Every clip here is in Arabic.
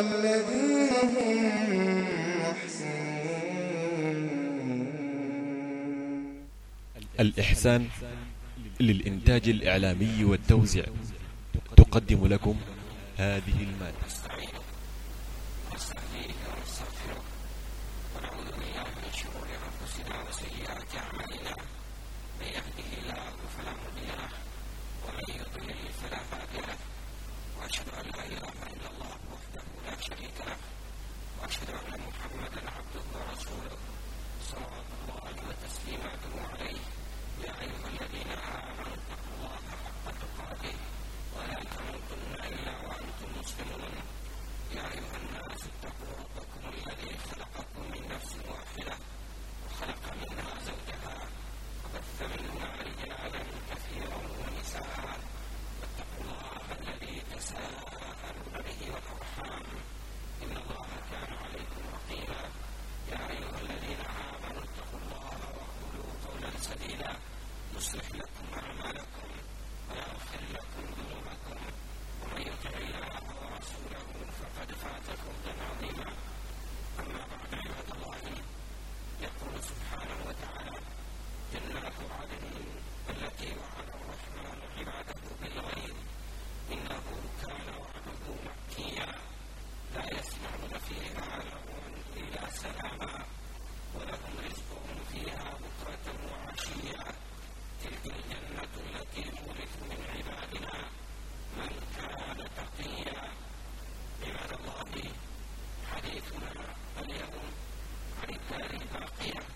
والذين هم محسنون الإحسان للإنتاج الإعلامي والتوزيع تقدم لكم هذه المادة. Yeah.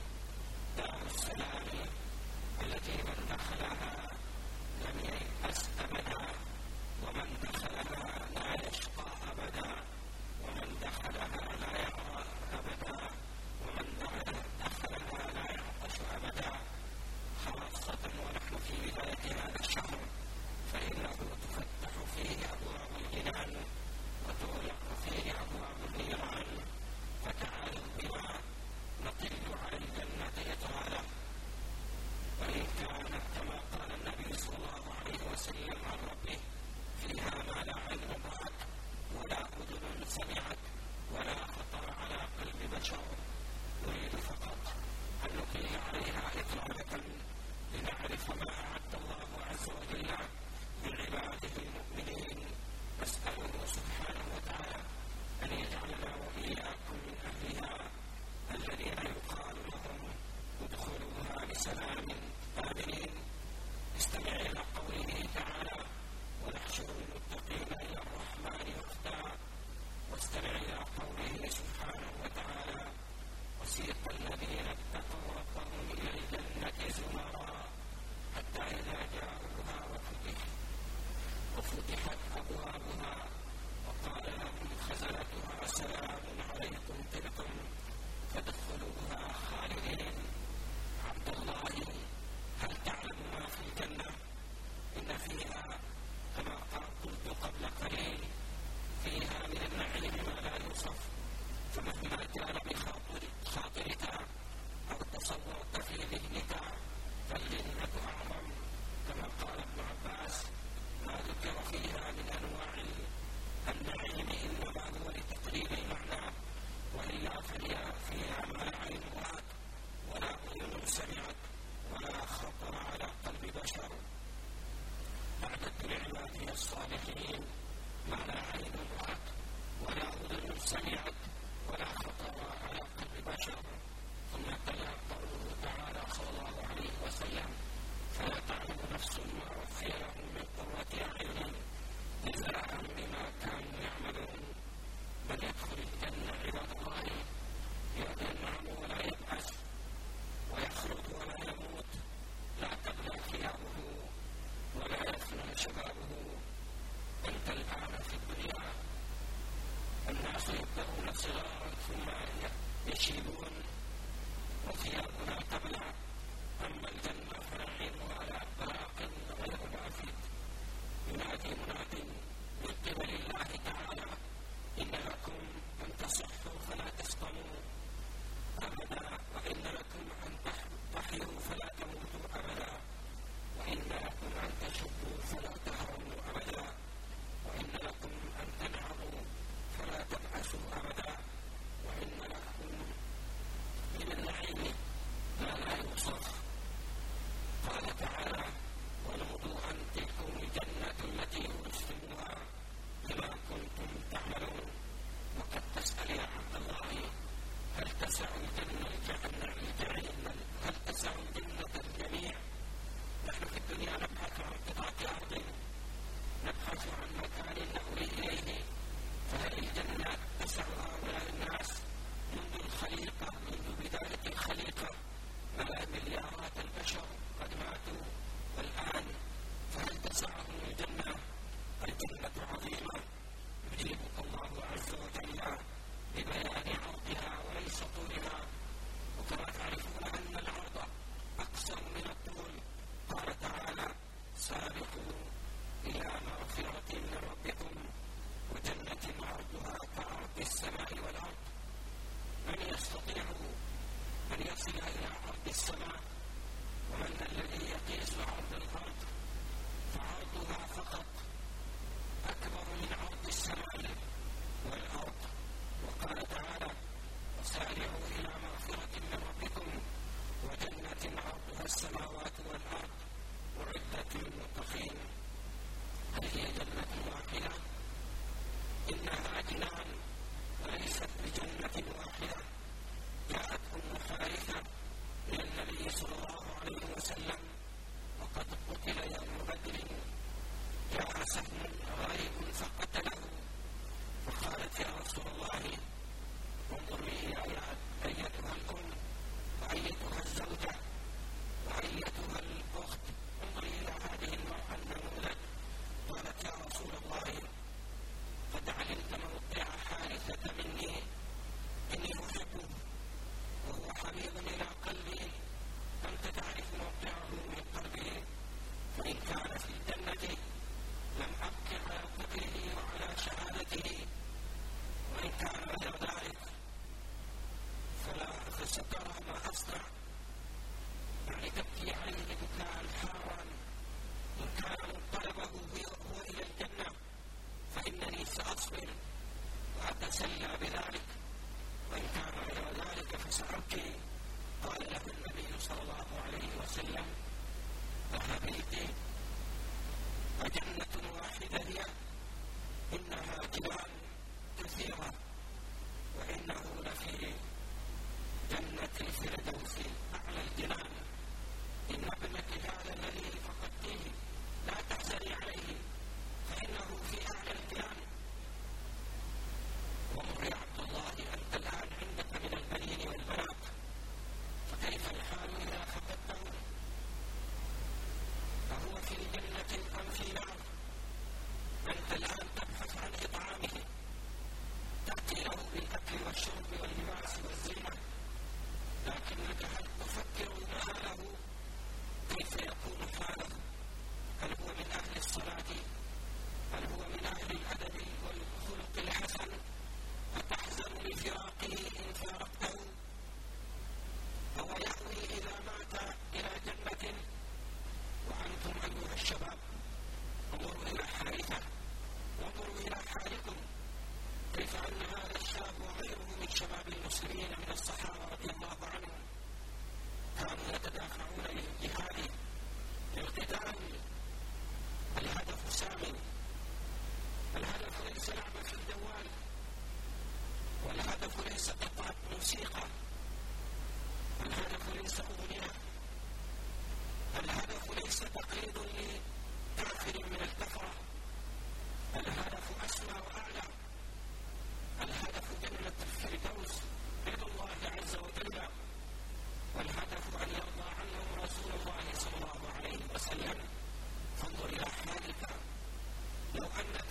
أن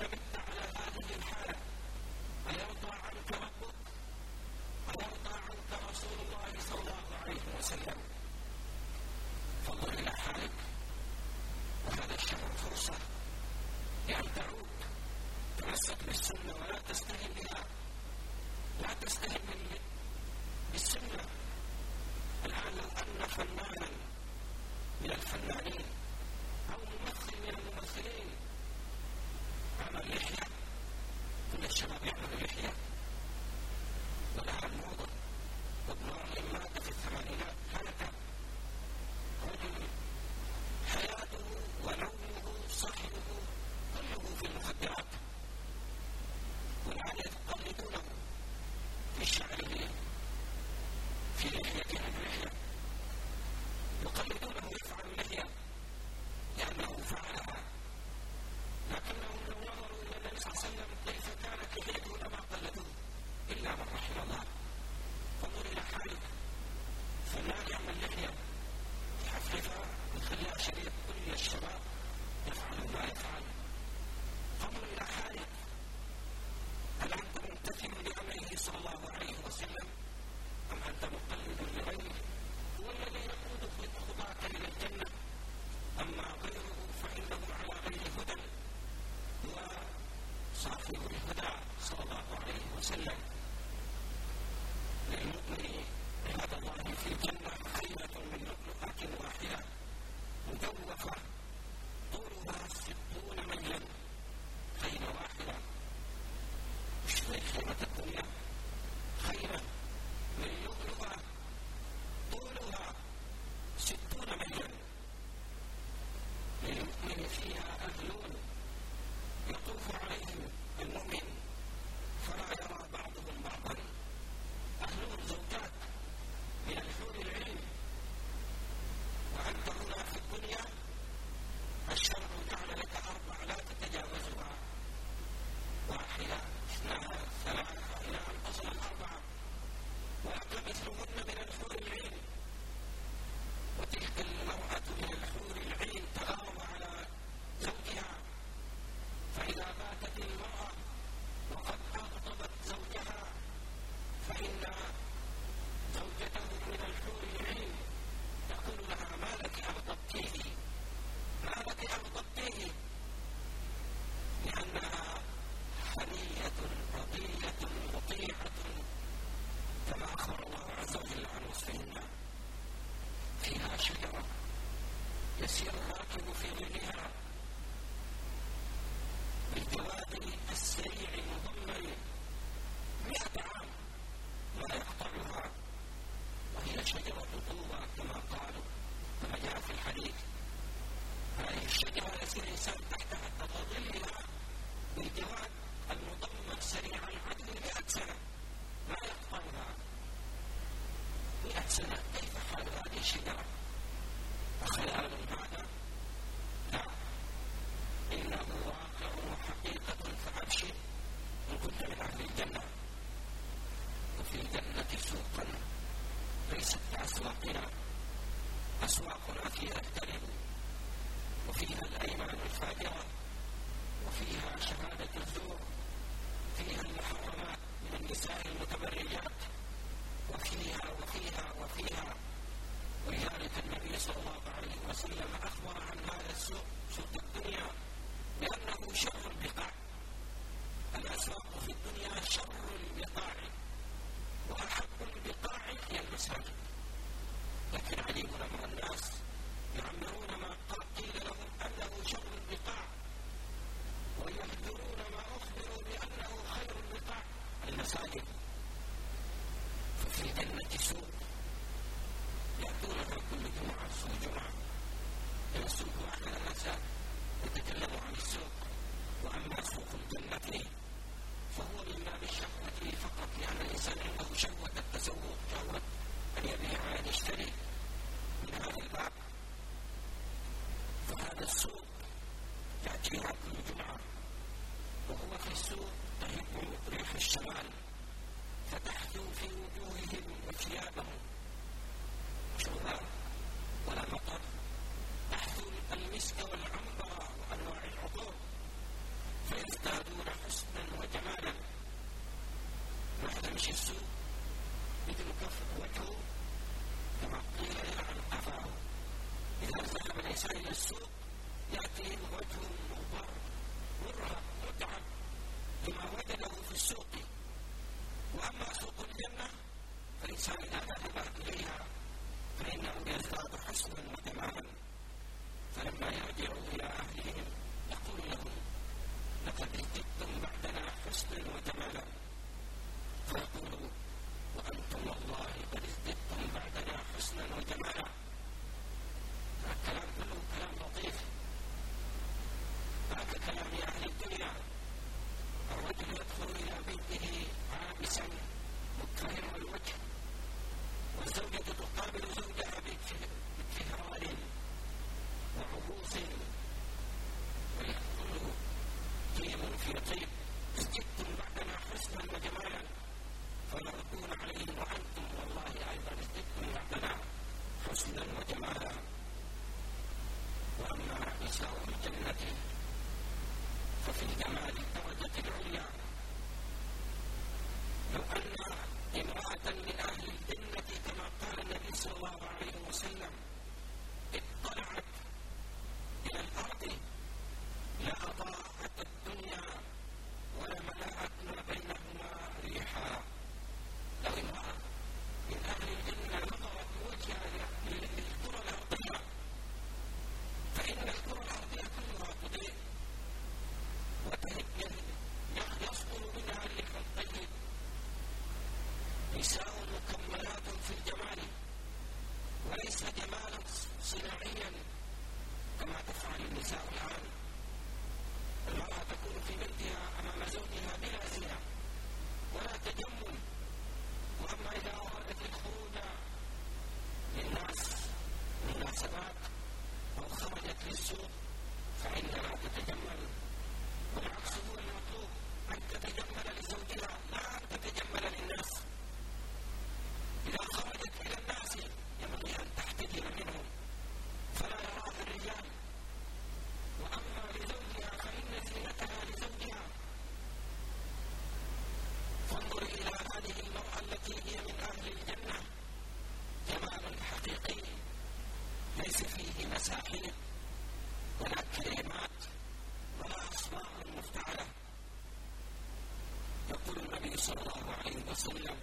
صلى الله عليه وسلم.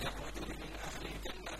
للرجل من أهل الجنة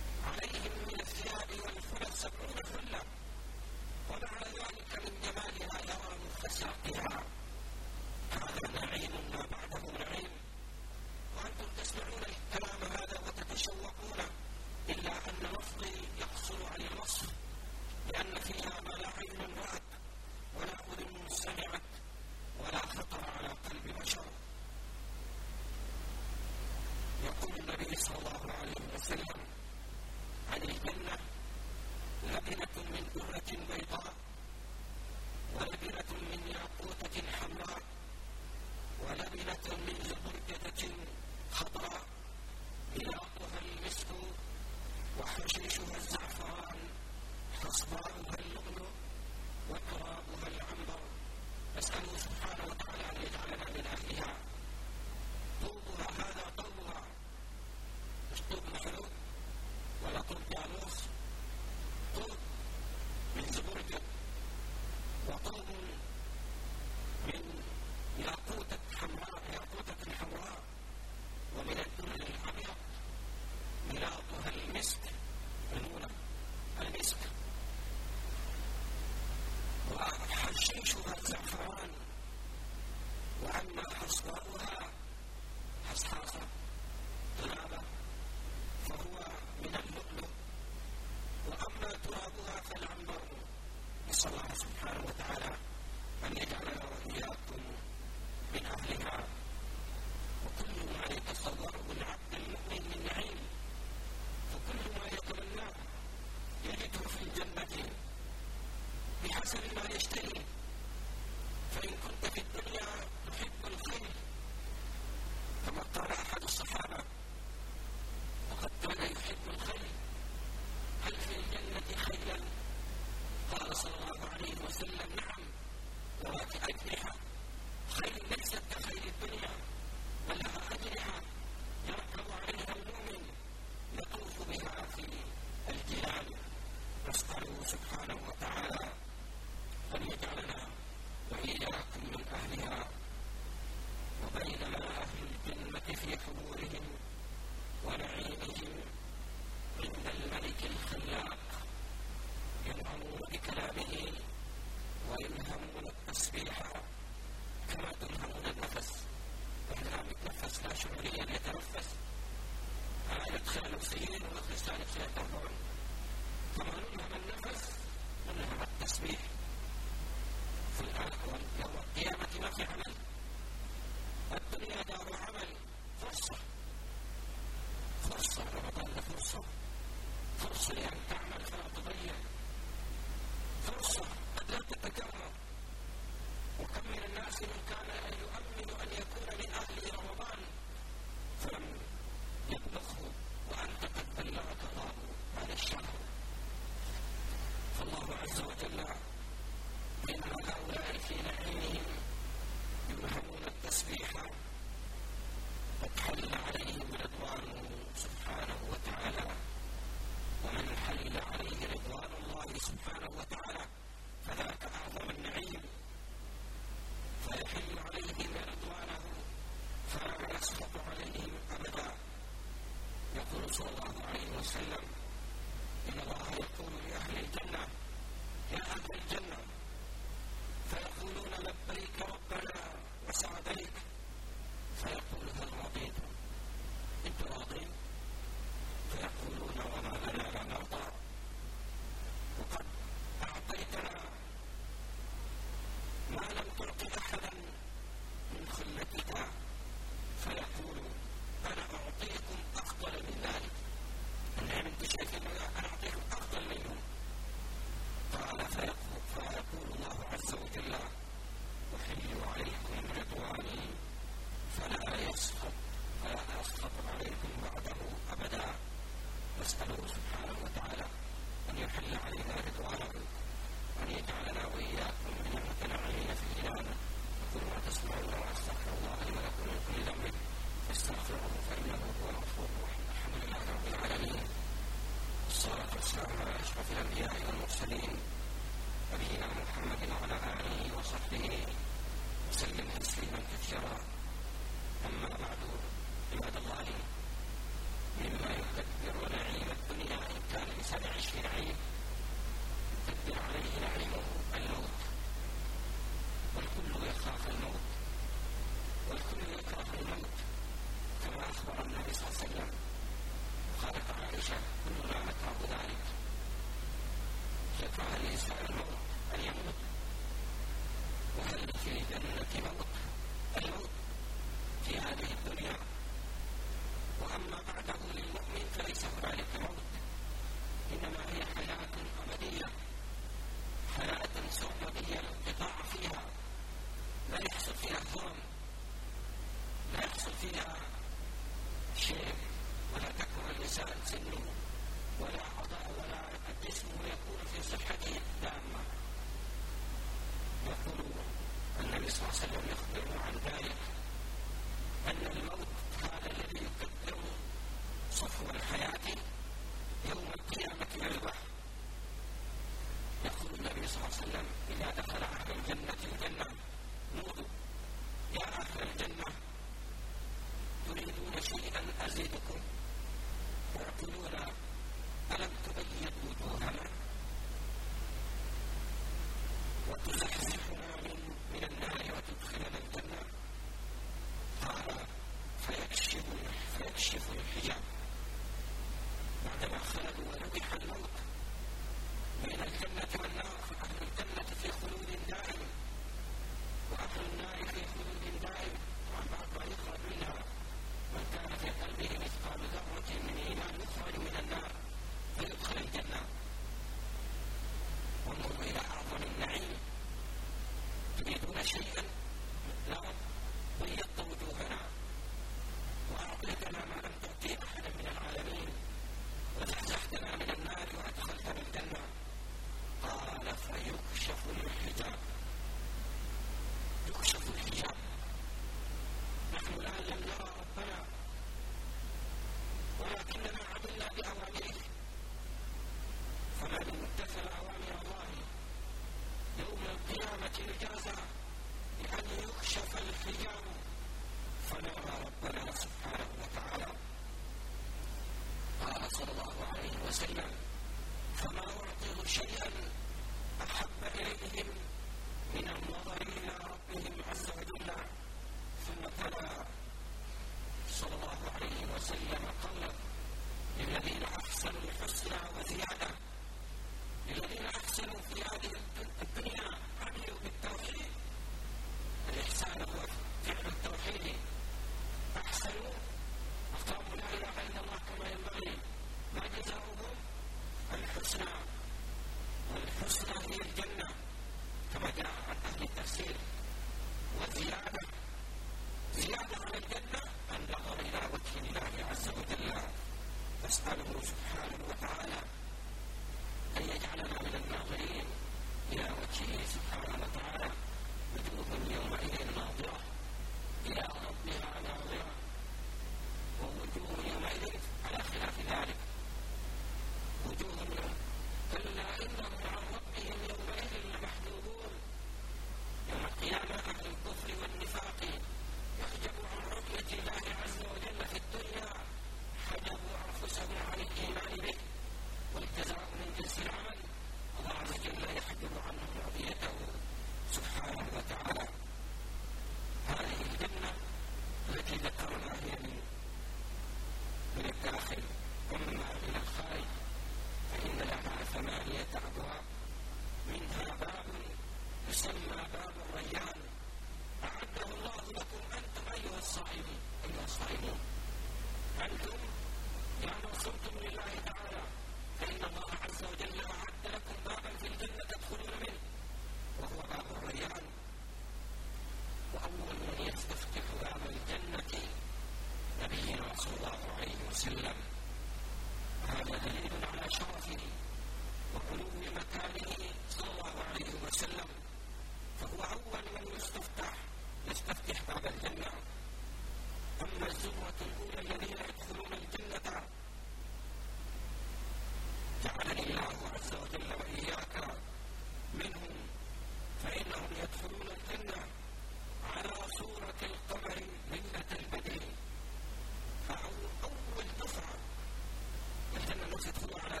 تدخلوا على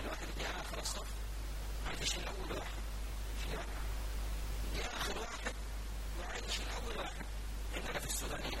الواحد آخر الصف واحد في آخر واحد الأول واحد عندنا في السودانية